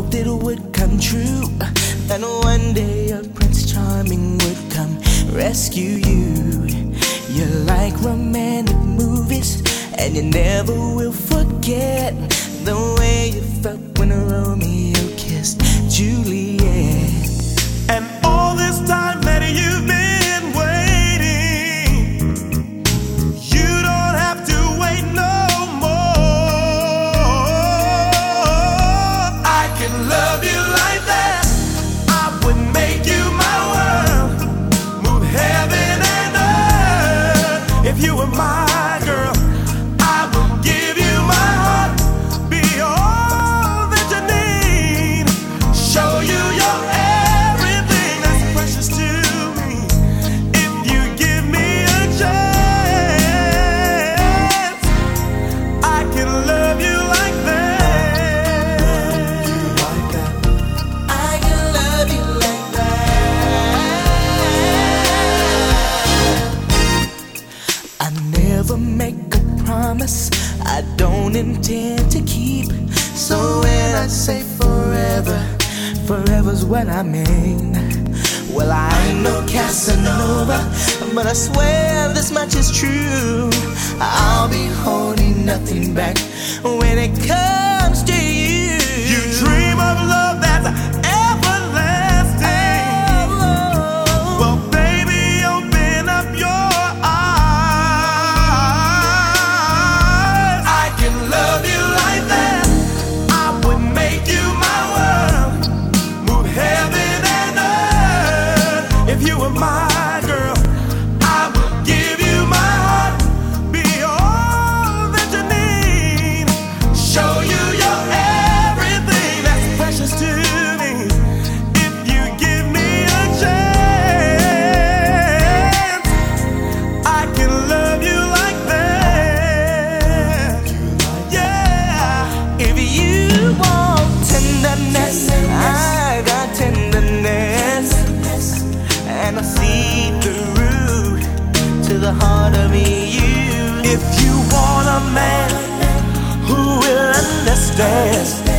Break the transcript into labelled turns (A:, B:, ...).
A: hoped it would come true. Then
B: one day a Prince Charming would come rescue you. You're like romantic movies, and you never will forget the way you
A: felt when Romeo kissed never make a promise I don't intend to keep. So when I say forever, forever's what I mean. Well, I ain't no Casanova, but I swear this much is true. I'll be holding nothing back when it comes
B: dance, dance.